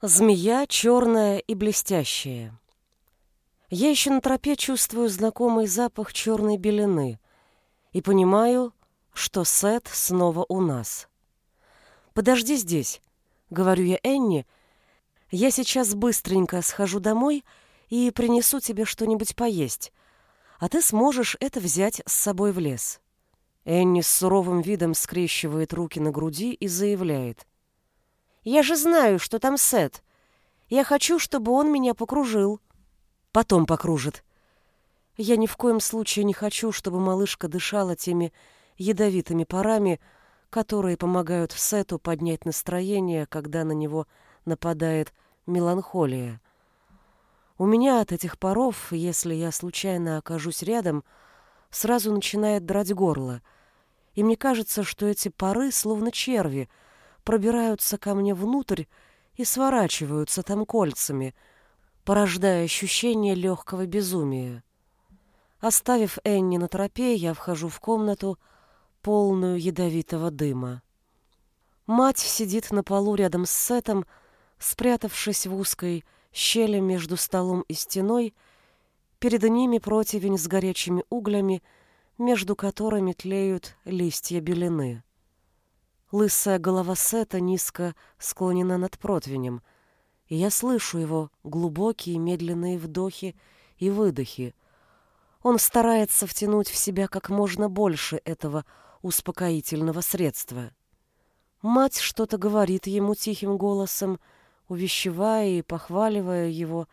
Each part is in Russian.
Змея черная и блестящая. Я еще на тропе чувствую знакомый запах черной белины и понимаю, что Сет снова у нас. «Подожди здесь», — говорю я Энни. «Я сейчас быстренько схожу домой и принесу тебе что-нибудь поесть, а ты сможешь это взять с собой в лес». Энни с суровым видом скрещивает руки на груди и заявляет. «Я же знаю, что там Сет. Я хочу, чтобы он меня покружил». «Потом покружит». Я ни в коем случае не хочу, чтобы малышка дышала теми ядовитыми парами, которые помогают Сету поднять настроение, когда на него нападает меланхолия. У меня от этих паров, если я случайно окажусь рядом, сразу начинает драть горло — и мне кажется, что эти пары, словно черви, пробираются ко мне внутрь и сворачиваются там кольцами, порождая ощущение легкого безумия. Оставив Энни на тропе, я вхожу в комнату, полную ядовитого дыма. Мать сидит на полу рядом с Сетом, спрятавшись в узкой щели между столом и стеной, перед ними противень с горячими углями — между которыми тлеют листья белины. Лысая голова Сета низко склонена над противнем, и я слышу его глубокие медленные вдохи и выдохи. Он старается втянуть в себя как можно больше этого успокоительного средства. Мать что-то говорит ему тихим голосом, увещевая и похваливая его,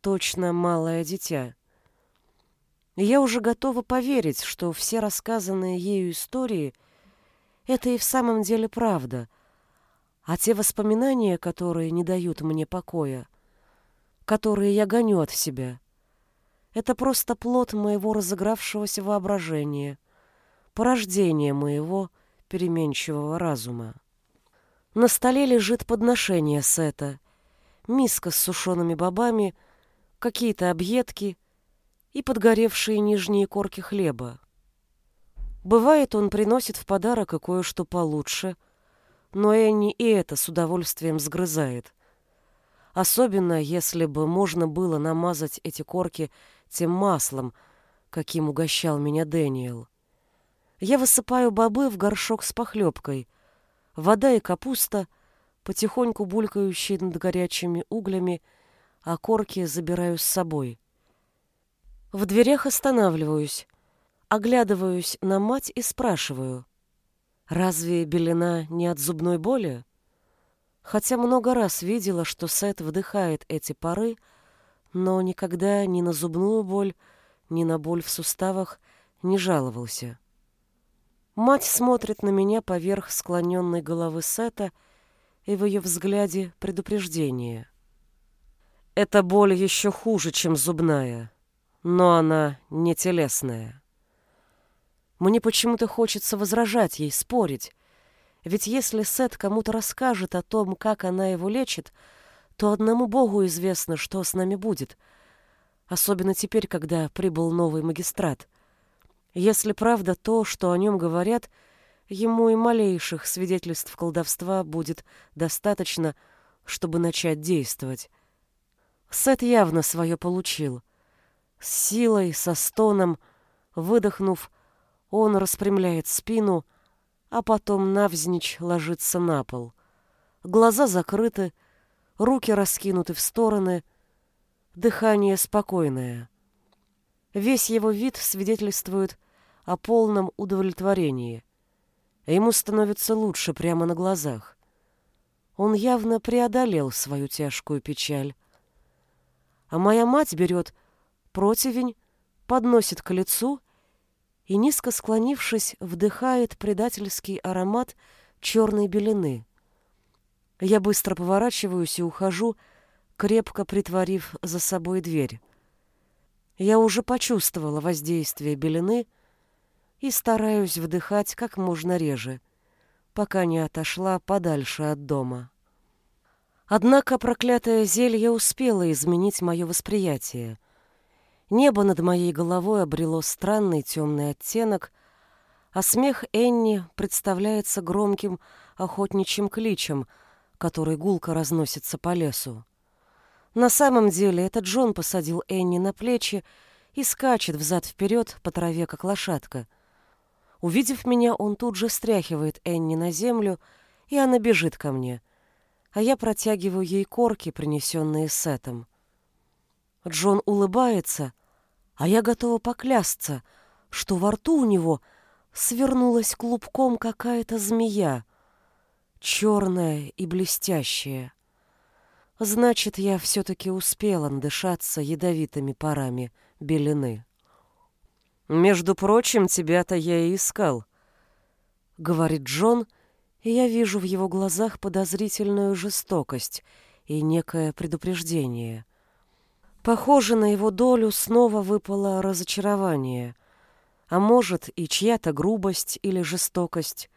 точно малое дитя я уже готова поверить, что все рассказанные ею истории — это и в самом деле правда, а те воспоминания, которые не дают мне покоя, которые я гоню от себя, это просто плод моего разыгравшегося воображения, порождение моего переменчивого разума. На столе лежит подношение Сета, миска с сушеными бобами, какие-то объедки — и подгоревшие нижние корки хлеба. Бывает, он приносит в подарок и кое-что получше, но Энни и это с удовольствием сгрызает. Особенно, если бы можно было намазать эти корки тем маслом, каким угощал меня Дэниел. Я высыпаю бобы в горшок с похлебкой. Вода и капуста, потихоньку булькающие над горячими углями, а корки забираю с собой. В дверях останавливаюсь, оглядываюсь на мать и спрашиваю. Разве белина не от зубной боли? Хотя много раз видела, что Сет вдыхает эти пары, но никогда ни на зубную боль, ни на боль в суставах не жаловался. Мать смотрит на меня поверх склоненной головы Сета, и в ее взгляде предупреждение. «Эта боль еще хуже, чем зубная», но она не телесная. Мне почему-то хочется возражать ей, спорить. Ведь если Сет кому-то расскажет о том, как она его лечит, то одному Богу известно, что с нами будет. Особенно теперь, когда прибыл новый магистрат. Если правда то, что о нем говорят, ему и малейших свидетельств колдовства будет достаточно, чтобы начать действовать. Сет явно свое получил — с силой, со стоном, выдохнув, он распрямляет спину, а потом навзничь ложится на пол. Глаза закрыты, руки раскинуты в стороны, дыхание спокойное. Весь его вид свидетельствует о полном удовлетворении. Ему становится лучше прямо на глазах. Он явно преодолел свою тяжкую печаль. А моя мать берет противень, подносит к лицу и, низко склонившись, вдыхает предательский аромат черной белины. Я быстро поворачиваюсь и ухожу, крепко притворив за собой дверь. Я уже почувствовала воздействие белины и стараюсь вдыхать как можно реже, пока не отошла подальше от дома. Однако проклятое зелье успело изменить мое восприятие. Небо над моей головой обрело странный темный оттенок, а смех Энни представляется громким охотничьим кличем, который гулко разносится по лесу. На самом деле это Джон посадил Энни на плечи и скачет взад-вперед по траве, как лошадка. Увидев меня, он тут же стряхивает Энни на землю, и она бежит ко мне, а я протягиваю ей корки, принесенные Сетом. Джон улыбается, а я готова поклясться, что во рту у него свернулась клубком какая-то змея, черная и блестящая. Значит, я все-таки успела надышаться ядовитыми парами белины. «Между прочим, тебя-то я и искал», — говорит Джон, и я вижу в его глазах подозрительную жестокость и некое предупреждение. Похоже, на его долю снова выпало разочарование, а может и чья-то грубость или жестокость,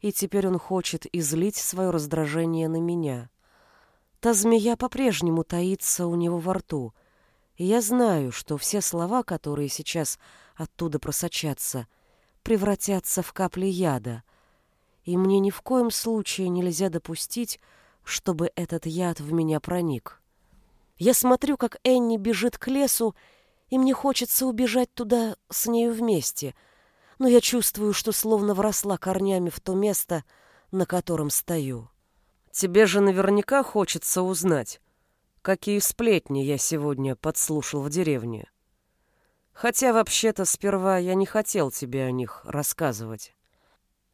и теперь он хочет излить свое раздражение на меня. Та змея по-прежнему таится у него во рту, и я знаю, что все слова, которые сейчас оттуда просочатся, превратятся в капли яда, и мне ни в коем случае нельзя допустить, чтобы этот яд в меня проник. Я смотрю, как Энни бежит к лесу, и мне хочется убежать туда с нею вместе, но я чувствую, что словно вросла корнями в то место, на котором стою. Тебе же наверняка хочется узнать, какие сплетни я сегодня подслушал в деревне. Хотя вообще-то сперва я не хотел тебе о них рассказывать.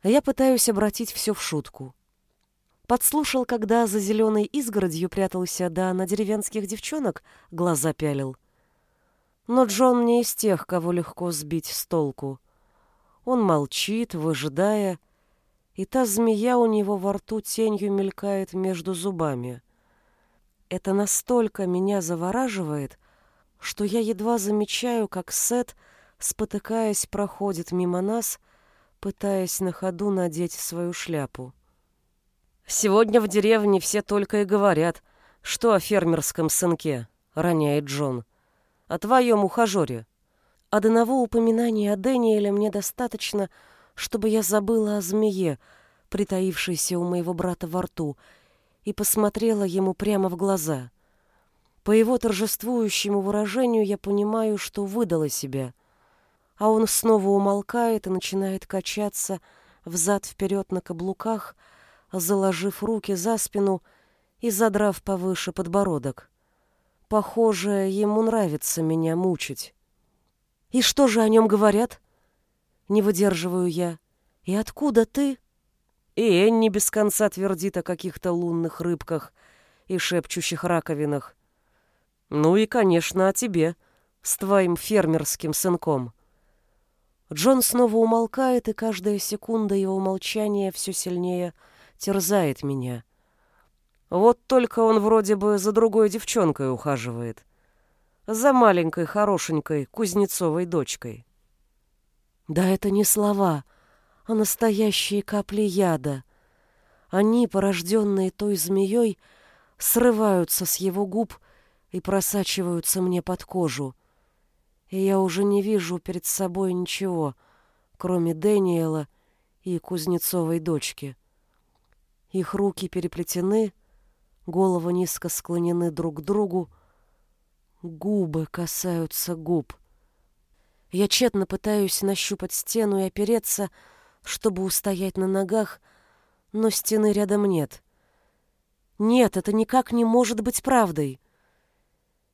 Я пытаюсь обратить все в шутку. Подслушал, когда за зеленой изгородью прятался, да на деревенских девчонок глаза пялил. Но Джон не из тех, кого легко сбить с толку. Он молчит, выжидая, и та змея у него во рту тенью мелькает между зубами. Это настолько меня завораживает, что я едва замечаю, как Сет, спотыкаясь, проходит мимо нас, пытаясь на ходу надеть свою шляпу. «Сегодня в деревне все только и говорят, что о фермерском сынке», — роняет Джон. «О твоем ухажере». Одного упоминания о Дэниеле мне достаточно, чтобы я забыла о змее, притаившейся у моего брата во рту, и посмотрела ему прямо в глаза. По его торжествующему выражению я понимаю, что выдала себя. А он снова умолкает и начинает качаться взад-вперед на каблуках, заложив руки за спину и задрав повыше подбородок. Похоже, ему нравится меня мучить. «И что же о нем говорят?» Не выдерживаю я. «И откуда ты?» И Энни без конца твердит о каких-то лунных рыбках и шепчущих раковинах. Ну и, конечно, о тебе, с твоим фермерским сынком. Джон снова умолкает, и каждая секунда его молчания все сильнее терзает меня. Вот только он вроде бы за другой девчонкой ухаживает. За маленькой, хорошенькой Кузнецовой дочкой. Да это не слова, — а настоящие капли яда. Они, порожденные той змеей, срываются с его губ и просачиваются мне под кожу. И я уже не вижу перед собой ничего, кроме Дэниела и Кузнецовой дочки. Их руки переплетены, головы низко склонены друг к другу, губы касаются губ. Я тщетно пытаюсь нащупать стену и опереться, чтобы устоять на ногах, но стены рядом нет. Нет, это никак не может быть правдой.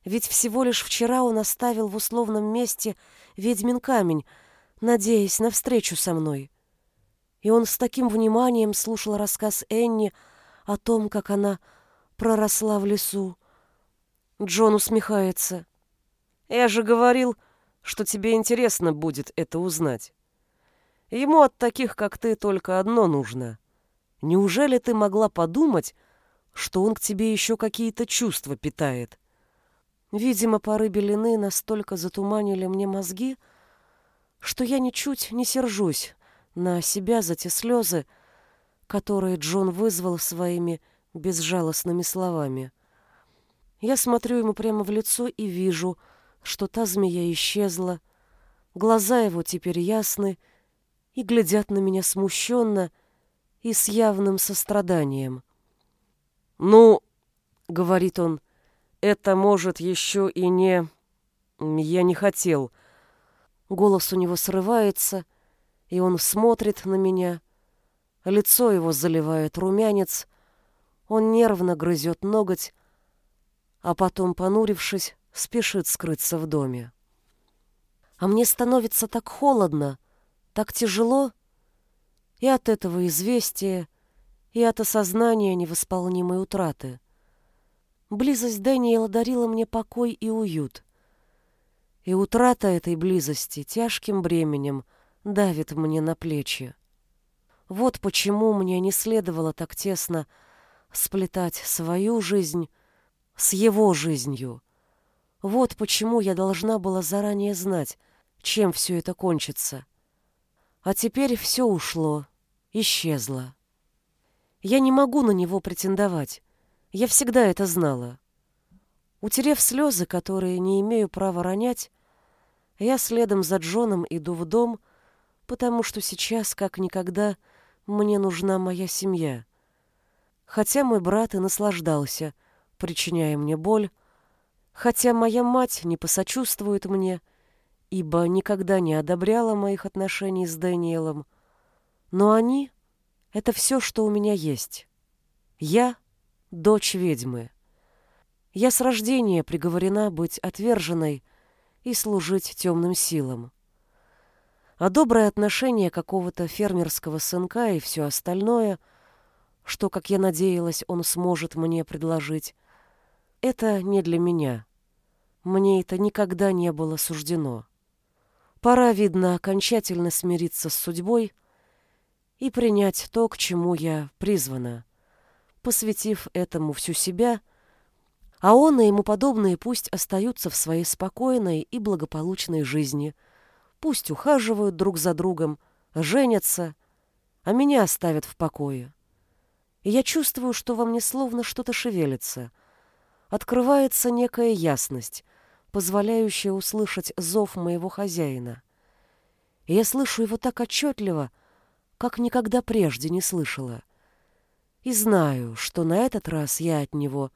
Ведь всего лишь вчера он оставил в условном месте ведьмин камень, надеясь на встречу со мной. И он с таким вниманием слушал рассказ Энни о том, как она проросла в лесу. Джон усмехается. «Я же говорил, что тебе интересно будет это узнать». Ему от таких, как ты, только одно нужно. Неужели ты могла подумать, что он к тебе еще какие-то чувства питает? Видимо, поры белины настолько затуманили мне мозги, что я ничуть не сержусь на себя за те слезы, которые Джон вызвал своими безжалостными словами. Я смотрю ему прямо в лицо и вижу, что та змея исчезла, глаза его теперь ясны, и глядят на меня смущенно и с явным состраданием. «Ну, — говорит он, — это может еще и не... Я не хотел». Голос у него срывается, и он смотрит на меня. Лицо его заливает румянец. Он нервно грызет ноготь, а потом, понурившись, спешит скрыться в доме. А мне становится так холодно, так тяжело, и от этого известия, и от осознания невосполнимой утраты. Близость Дэниела дарила мне покой и уют. И утрата этой близости тяжким бременем давит мне на плечи. Вот почему мне не следовало так тесно сплетать свою жизнь с его жизнью. Вот почему я должна была заранее знать, чем все это кончится. А теперь все ушло, исчезло. Я не могу на него претендовать. Я всегда это знала. Утерев слезы, которые не имею права ронять, я следом за Джоном иду в дом, потому что сейчас, как никогда, мне нужна моя семья. Хотя мой брат и наслаждался, причиняя мне боль, хотя моя мать не посочувствует мне, ибо никогда не одобряла моих отношений с Дэниелом, но они — это все, что у меня есть. Я — дочь ведьмы. Я с рождения приговорена быть отверженной и служить темным силам. А доброе отношение какого-то фермерского сынка и все остальное, что, как я надеялась, он сможет мне предложить, это не для меня. Мне это никогда не было суждено. Пора, видно, окончательно смириться с судьбой и принять то, к чему я призвана, посвятив этому всю себя, а он и ему подобные пусть остаются в своей спокойной и благополучной жизни, пусть ухаживают друг за другом, женятся, а меня оставят в покое. И я чувствую, что во мне словно что-то шевелится — открывается некая ясность, позволяющая услышать зов моего хозяина. И я слышу его так отчетливо, как никогда прежде не слышала. И знаю, что на этот раз я от него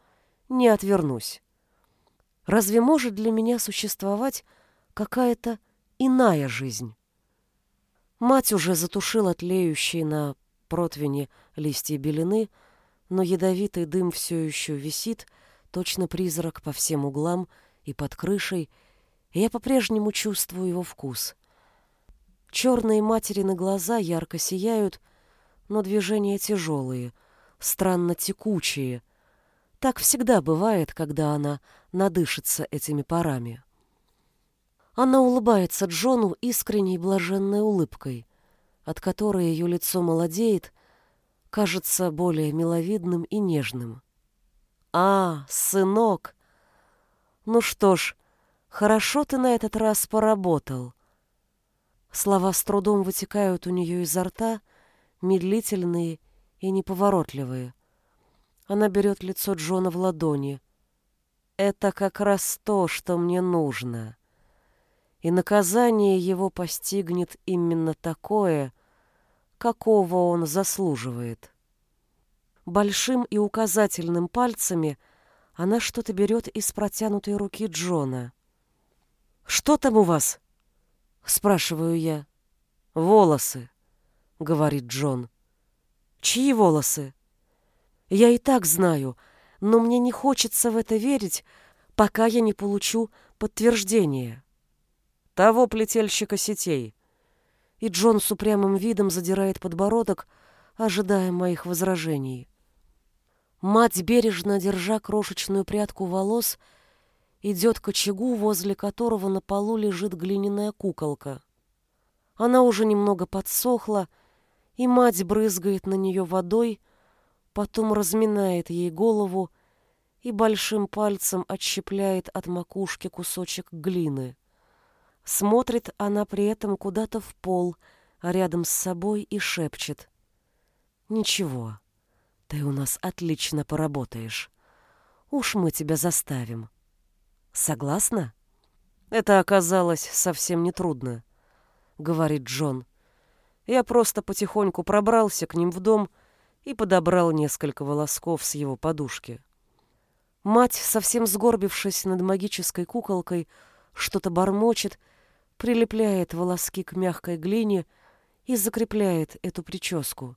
не отвернусь. Разве может для меня существовать какая-то иная жизнь? Мать уже затушила тлеющие на противне листья белины, но ядовитый дым все еще висит, точно призрак по всем углам и под крышей, и я по-прежнему чувствую его вкус. Черные материны глаза ярко сияют, но движения тяжелые, странно текучие. Так всегда бывает, когда она надышится этими парами. Она улыбается Джону искренней блаженной улыбкой, от которой ее лицо молодеет, кажется более миловидным и нежным. А, сынок. Ну что ж, хорошо ты на этот раз поработал. Слова с трудом вытекают у нее изо рта, медлительные и неповоротливые. Она берет лицо Джона в ладони. Это как раз то, что мне нужно. И наказание его постигнет именно такое, какого он заслуживает. Большим и указательным пальцами она что-то берет из протянутой руки Джона. «Что там у вас?» — спрашиваю я. «Волосы», — говорит Джон. «Чьи волосы?» «Я и так знаю, но мне не хочется в это верить, пока я не получу подтверждение». «Того плетельщика сетей». И Джон с упрямым видом задирает подбородок, ожидая моих возражений. Мать, бережно держа крошечную прядку волос, идет к очагу, возле которого на полу лежит глиняная куколка. Она уже немного подсохла, и мать брызгает на нее водой, потом разминает ей голову и большим пальцем отщепляет от макушки кусочек глины. Смотрит она при этом куда-то в пол, рядом с собой и шепчет. «Ничего, ты у нас отлично поработаешь. Уж мы тебя заставим. Согласна? Это оказалось совсем нетрудно, говорит Джон. Я просто потихоньку пробрался к ним в дом и подобрал несколько волосков с его подушки. Мать, совсем сгорбившись над магической куколкой, что-то бормочет, прилепляет волоски к мягкой глине и закрепляет эту прическу.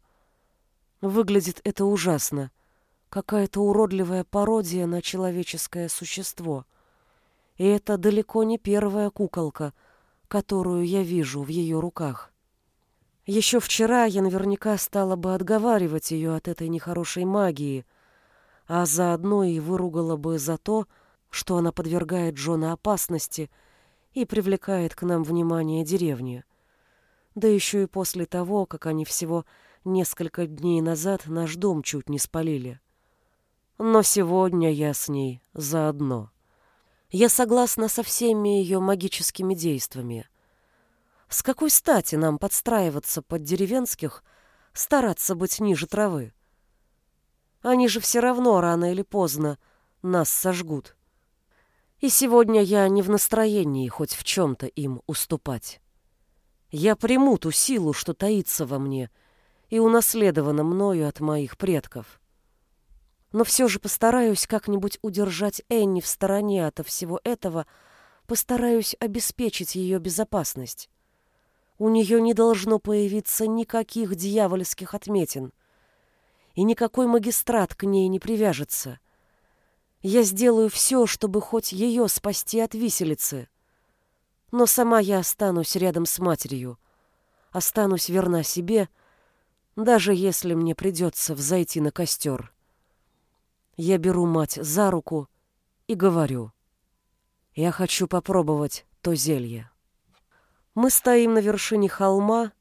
Выглядит это ужасно. Какая-то уродливая пародия на человеческое существо. И это далеко не первая куколка, которую я вижу в ее руках. Еще вчера я наверняка стала бы отговаривать ее от этой нехорошей магии, а заодно и выругала бы за то, что она подвергает Джона опасности и привлекает к нам внимание деревни. Да еще и после того, как они всего несколько дней назад наш дом чуть не спалили. Но сегодня я с ней заодно. Я согласна со всеми ее магическими действиями — с какой стати нам подстраиваться под деревенских, стараться быть ниже травы? Они же все равно рано или поздно нас сожгут. И сегодня я не в настроении хоть в чем-то им уступать. Я приму ту силу, что таится во мне и унаследована мною от моих предков. Но все же постараюсь как-нибудь удержать Энни в стороне от всего этого, постараюсь обеспечить ее безопасность. У нее не должно появиться никаких дьявольских отметин, и никакой магистрат к ней не привяжется. Я сделаю все, чтобы хоть ее спасти от виселицы. Но сама я останусь рядом с матерью, останусь верна себе, даже если мне придется взойти на костер. Я беру мать за руку и говорю, я хочу попробовать то зелье. Мы стоим на вершине холма,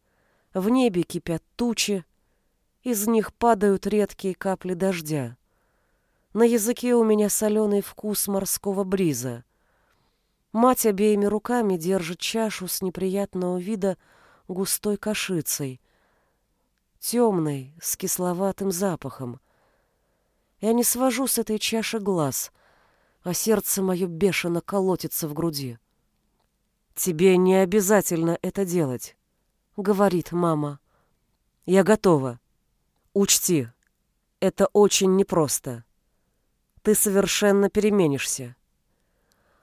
в небе кипят тучи, из них падают редкие капли дождя. На языке у меня соленый вкус морского бриза. Мать обеими руками держит чашу с неприятного вида густой кашицей, темной, с кисловатым запахом. Я не свожу с этой чаши глаз, а сердце мое бешено колотится в груди. «Тебе не обязательно это делать», — говорит мама. «Я готова. Учти, это очень непросто. Ты совершенно переменишься».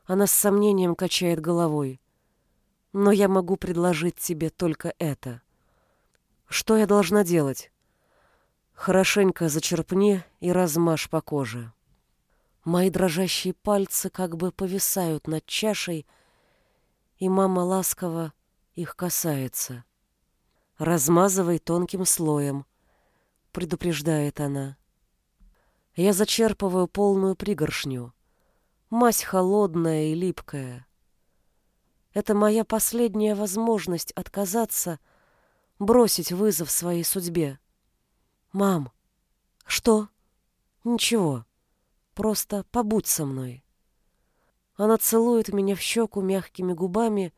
Она с сомнением качает головой. «Но я могу предложить тебе только это. Что я должна делать?» Хорошенько зачерпни и размажь по коже. Мои дрожащие пальцы как бы повисают над чашей, и мама ласково их касается. «Размазывай тонким слоем», — предупреждает она. Я зачерпываю полную пригоршню. Мазь холодная и липкая. Это моя последняя возможность отказаться, бросить вызов своей судьбе. «Мам!» «Что?» «Ничего. Просто побудь со мной». Она целует меня в щеку мягкими губами,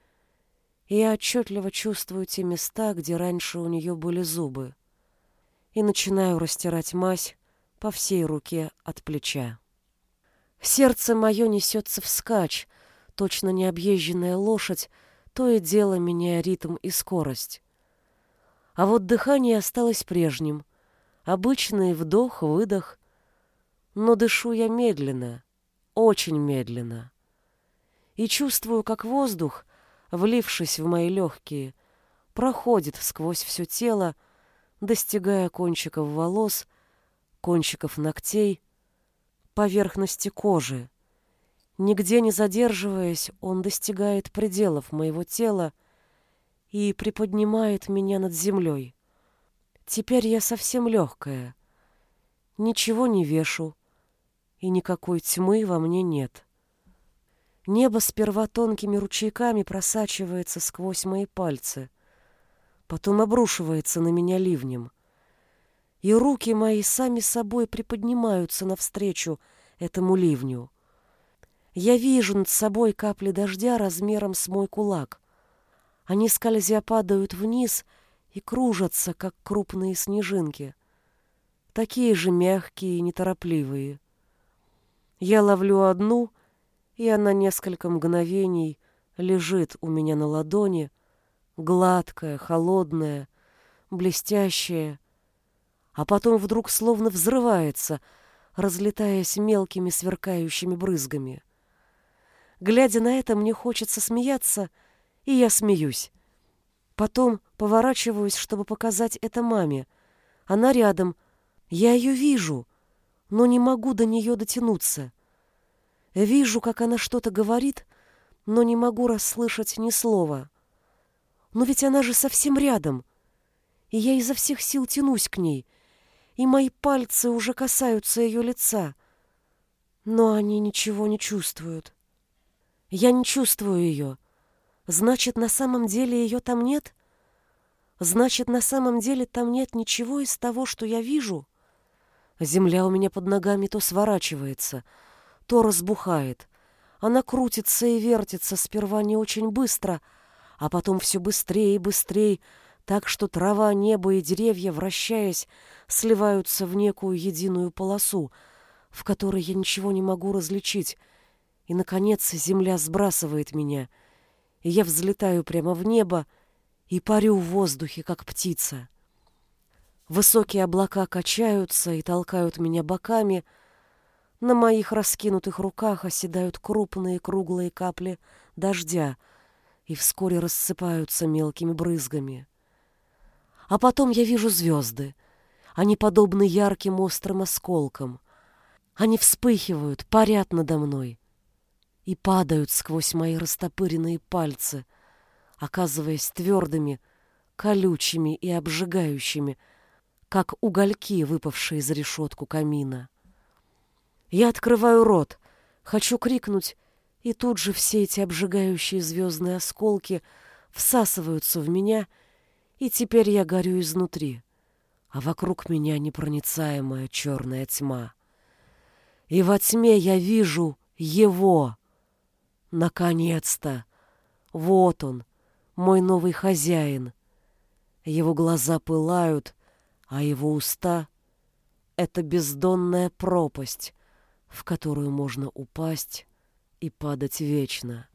и я отчетливо чувствую те места, где раньше у нее были зубы, и начинаю растирать мазь по всей руке от плеча. Сердце мое несется вскачь, точно необъезженная лошадь, то и дело меняя ритм и скорость. А вот дыхание осталось прежним. Обычный вдох-выдох. Но дышу я медленно, очень медленно и чувствую, как воздух, влившись в мои легкие, проходит сквозь все тело, достигая кончиков волос, кончиков ногтей, поверхности кожи. Нигде не задерживаясь, он достигает пределов моего тела и приподнимает меня над землей. Теперь я совсем легкая. Ничего не вешу, и никакой тьмы во мне нет. Небо сперва тонкими ручейками просачивается сквозь мои пальцы, потом обрушивается на меня ливнем. И руки мои сами собой приподнимаются навстречу этому ливню. Я вижу над собой капли дождя размером с мой кулак. Они скользя падают вниз и кружатся, как крупные снежинки. Такие же мягкие и неторопливые. Я ловлю одну — и она несколько мгновений лежит у меня на ладони, гладкая, холодная, блестящая, а потом вдруг словно взрывается, разлетаясь мелкими сверкающими брызгами. Глядя на это, мне хочется смеяться, и я смеюсь. Потом поворачиваюсь, чтобы показать это маме. Она рядом. Я ее вижу, но не могу до нее дотянуться. Вижу, как она что-то говорит, но не могу расслышать ни слова. Но ведь она же совсем рядом. И я изо всех сил тянусь к ней, и мои пальцы уже касаются ее лица. Но они ничего не чувствуют. Я не чувствую ее. Значит, на самом деле ее там нет? Значит, на самом деле там нет ничего из того, что я вижу? Земля у меня под ногами то сворачивается, то разбухает. Она крутится и вертится сперва не очень быстро, а потом все быстрее и быстрее, так что трава, небо и деревья, вращаясь, сливаются в некую единую полосу, в которой я ничего не могу различить, и, наконец, земля сбрасывает меня, и я взлетаю прямо в небо и парю в воздухе, как птица. Высокие облака качаются и толкают меня боками, на моих раскинутых руках оседают крупные круглые капли дождя и вскоре рассыпаются мелкими брызгами. А потом я вижу звезды. Они подобны ярким острым осколкам. Они вспыхивают, парят надо мной и падают сквозь мои растопыренные пальцы, оказываясь твердыми, колючими и обжигающими, как угольки, выпавшие за решетку камина. Я открываю рот, хочу крикнуть, и тут же все эти обжигающие звездные осколки всасываются в меня, и теперь я горю изнутри, а вокруг меня непроницаемая черная тьма. И во тьме я вижу его, Наконец-то! Вот он, мой новый хозяин. Его глаза пылают, а его уста — это бездонная пропасть, в которую можно упасть и падать вечно.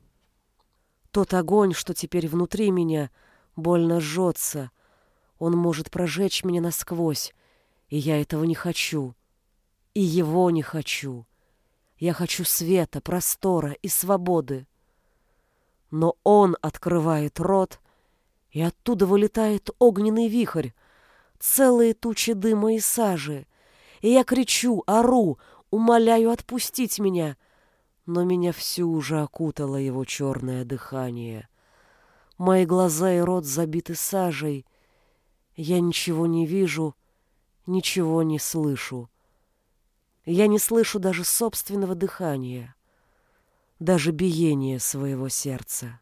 Тот огонь, что теперь внутри меня, больно жжется. Он может прожечь меня насквозь, и я этого не хочу. И его не хочу. Я хочу света, простора и свободы. Но он открывает рот, и оттуда вылетает огненный вихрь, целые тучи дыма и сажи. И я кричу, ору, умоляю отпустить меня, но меня всю уже окутало его черное дыхание. Мои глаза и рот забиты сажей. Я ничего не вижу, ничего не слышу. Я не слышу даже собственного дыхания, даже биения своего сердца.